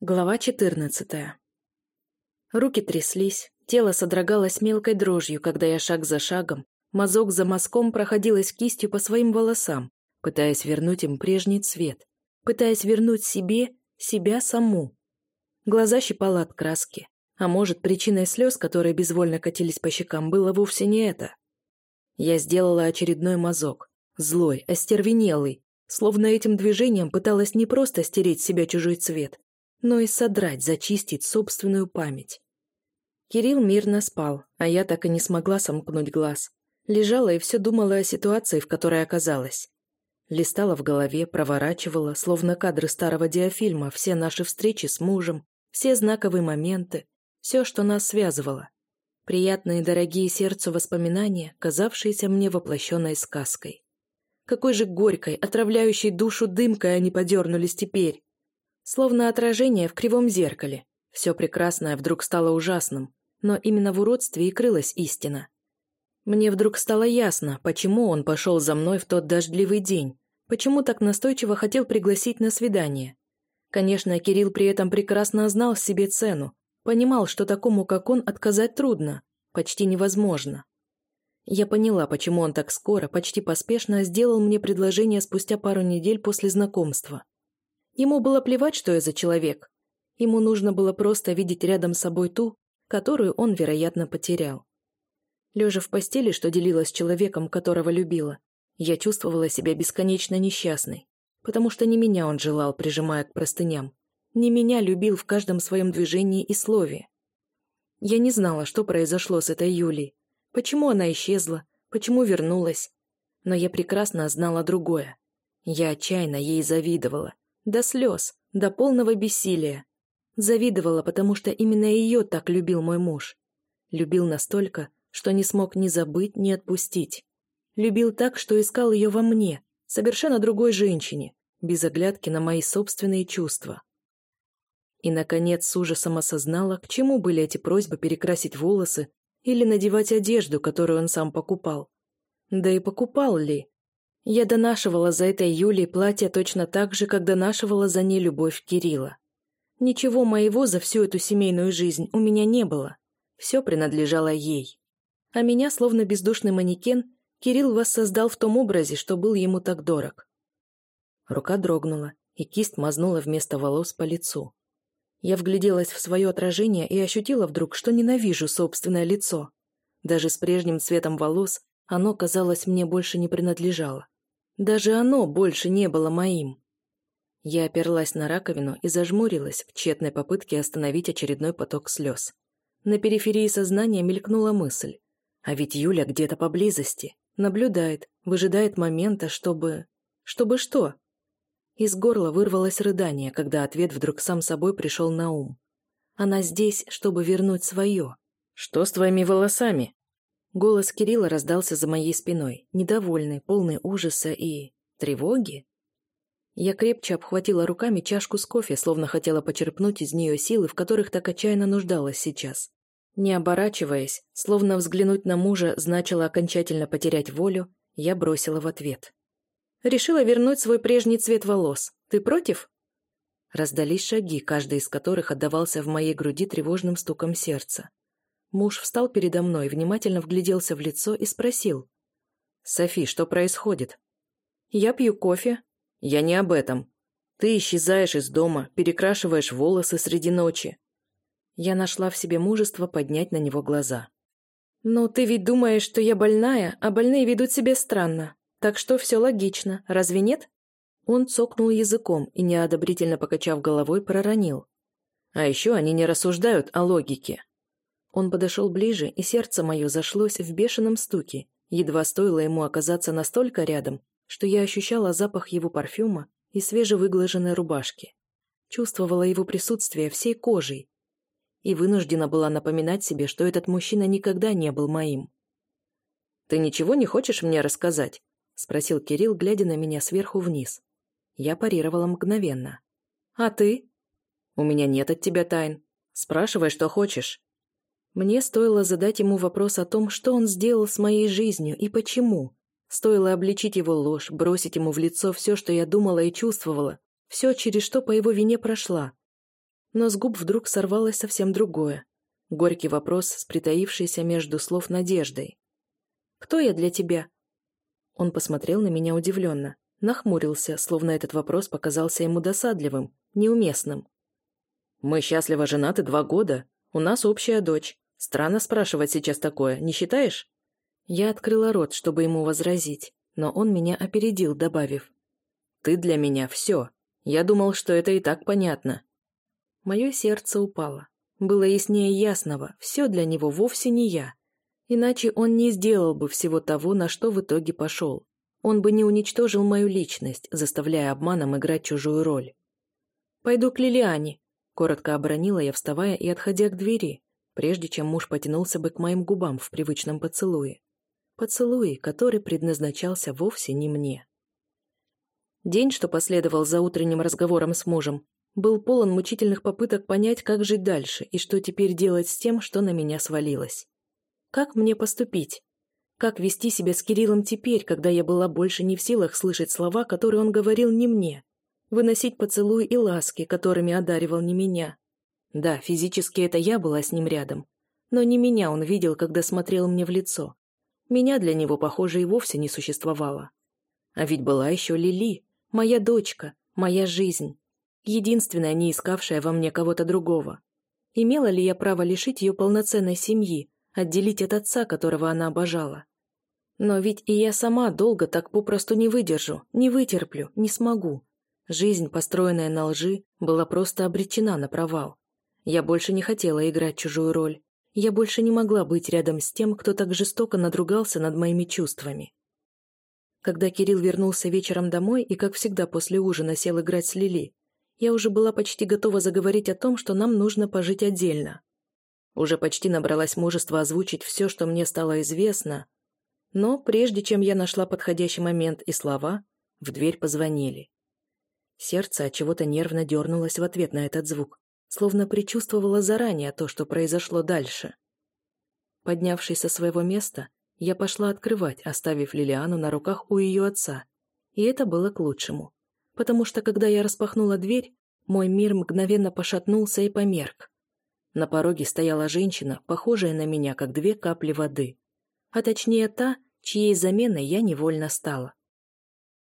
Глава 14. Руки тряслись, тело содрогалось мелкой дрожью, когда я шаг за шагом, мазок за мазком проходилась кистью по своим волосам, пытаясь вернуть им прежний цвет, пытаясь вернуть себе себя саму. Глаза щипало от краски, а может, причиной слез, которые безвольно катились по щекам, было вовсе не это. Я сделала очередной мазок, злой, остервенелый, словно этим движением пыталась не просто стереть себя чужой цвет, но и содрать, зачистить собственную память. Кирилл мирно спал, а я так и не смогла сомкнуть глаз. Лежала и все думала о ситуации, в которой оказалась. Листала в голове, проворачивала, словно кадры старого диафильма, все наши встречи с мужем, все знаковые моменты, все, что нас связывало. Приятные, дорогие сердцу воспоминания, казавшиеся мне воплощенной сказкой. Какой же горькой, отравляющей душу дымкой они подернулись теперь. Словно отражение в кривом зеркале. Все прекрасное вдруг стало ужасным, но именно в уродстве и крылась истина. Мне вдруг стало ясно, почему он пошел за мной в тот дождливый день, почему так настойчиво хотел пригласить на свидание. Конечно, Кирилл при этом прекрасно знал себе цену, понимал, что такому, как он, отказать трудно, почти невозможно. Я поняла, почему он так скоро, почти поспешно сделал мне предложение спустя пару недель после знакомства. Ему было плевать, что я за человек. Ему нужно было просто видеть рядом с собой ту, которую он, вероятно, потерял. Лежа в постели, что делила с человеком, которого любила, я чувствовала себя бесконечно несчастной, потому что не меня он желал, прижимая к простыням, не меня любил в каждом своем движении и слове. Я не знала, что произошло с этой Юлей, почему она исчезла, почему вернулась, но я прекрасно знала другое. Я отчаянно ей завидовала, до слез, до полного бессилия. Завидовала, потому что именно ее так любил мой муж. Любил настолько, что не смог ни забыть, ни отпустить. Любил так, что искал ее во мне, совершенно другой женщине, без оглядки на мои собственные чувства. И, наконец, с ужасом осознала, к чему были эти просьбы перекрасить волосы или надевать одежду, которую он сам покупал. Да и покупал ли? Я донашивала за этой Юлей платье точно так же, как донашивала за ней любовь Кирилла. Ничего моего за всю эту семейную жизнь у меня не было. Все принадлежало ей. А меня, словно бездушный манекен, Кирилл воссоздал в том образе, что был ему так дорог. Рука дрогнула, и кисть мазнула вместо волос по лицу. Я вгляделась в свое отражение и ощутила вдруг, что ненавижу собственное лицо. Даже с прежним цветом волос оно, казалось, мне больше не принадлежало. Даже оно больше не было моим. Я оперлась на раковину и зажмурилась в тщетной попытке остановить очередной поток слез. На периферии сознания мелькнула мысль. А ведь Юля где-то поблизости, наблюдает, выжидает момента, чтобы... Чтобы что? Из горла вырвалось рыдание, когда ответ вдруг сам собой пришел на ум. Она здесь, чтобы вернуть свое. «Что с твоими волосами?» Голос Кирилла раздался за моей спиной, недовольный, полный ужаса и... тревоги. Я крепче обхватила руками чашку с кофе, словно хотела почерпнуть из нее силы, в которых так отчаянно нуждалась сейчас. Не оборачиваясь, словно взглянуть на мужа значило окончательно потерять волю, я бросила в ответ. «Решила вернуть свой прежний цвет волос. Ты против?» Раздались шаги, каждый из которых отдавался в моей груди тревожным стуком сердца. Муж встал передо мной, внимательно вгляделся в лицо и спросил. «Софи, что происходит?» «Я пью кофе». «Я не об этом. Ты исчезаешь из дома, перекрашиваешь волосы среди ночи». Я нашла в себе мужество поднять на него глаза. «Но ты ведь думаешь, что я больная, а больные ведут себя странно. Так что все логично, разве нет?» Он цокнул языком и, неодобрительно покачав головой, проронил. «А еще они не рассуждают о логике. Он подошел ближе, и сердце мое зашлось в бешеном стуке. Едва стоило ему оказаться настолько рядом, что я ощущала запах его парфюма и свежевыглаженной рубашки. Чувствовала его присутствие всей кожей. И вынуждена была напоминать себе, что этот мужчина никогда не был моим. «Ты ничего не хочешь мне рассказать?» — спросил Кирилл, глядя на меня сверху вниз. Я парировала мгновенно. «А ты?» «У меня нет от тебя тайн. Спрашивай, что хочешь». Мне стоило задать ему вопрос о том, что он сделал с моей жизнью и почему. Стоило обличить его ложь, бросить ему в лицо все, что я думала и чувствовала, все, через что по его вине прошла. но с губ вдруг сорвалось совсем другое. Горький вопрос с между слов надеждой. «Кто я для тебя?» Он посмотрел на меня удивленно, нахмурился, словно этот вопрос показался ему досадливым, неуместным. «Мы счастливо женаты два года. У нас общая дочь. Странно спрашивать сейчас такое, не считаешь?» Я открыла рот, чтобы ему возразить, но он меня опередил, добавив. «Ты для меня все. Я думал, что это и так понятно». Мое сердце упало. Было яснее ясного, все для него вовсе не я. Иначе он не сделал бы всего того, на что в итоге пошел. Он бы не уничтожил мою личность, заставляя обманом играть чужую роль. «Пойду к Лилиане», — коротко оборонила я, вставая и отходя к двери, прежде чем муж потянулся бы к моим губам в привычном поцелуе. Поцелуе, который предназначался вовсе не мне. День, что последовал за утренним разговором с мужем, был полон мучительных попыток понять, как жить дальше и что теперь делать с тем, что на меня свалилось. Как мне поступить? Как вести себя с Кириллом теперь, когда я была больше не в силах слышать слова, которые он говорил не мне? Выносить поцелуи и ласки, которыми одаривал не меня. Да, физически это я была с ним рядом. Но не меня он видел, когда смотрел мне в лицо. Меня для него, похоже, и вовсе не существовало. А ведь была еще Лили, моя дочка, моя жизнь. Единственная, не искавшая во мне кого-то другого. Имела ли я право лишить ее полноценной семьи, отделить от отца, которого она обожала. Но ведь и я сама долго так попросту не выдержу, не вытерплю, не смогу. Жизнь, построенная на лжи, была просто обречена на провал. Я больше не хотела играть чужую роль. Я больше не могла быть рядом с тем, кто так жестоко надругался над моими чувствами. Когда Кирилл вернулся вечером домой и, как всегда, после ужина сел играть с Лили, я уже была почти готова заговорить о том, что нам нужно пожить отдельно. Уже почти набралась мужества озвучить все, что мне стало известно. Но прежде чем я нашла подходящий момент и слова, в дверь позвонили. Сердце от чего-то нервно дернулось в ответ на этот звук, словно предчувствовало заранее то, что произошло дальше. Поднявшись со своего места, я пошла открывать, оставив Лилиану на руках у ее отца. И это было к лучшему, потому что когда я распахнула дверь, мой мир мгновенно пошатнулся и померк. На пороге стояла женщина, похожая на меня, как две капли воды. А точнее та, чьей заменой я невольно стала.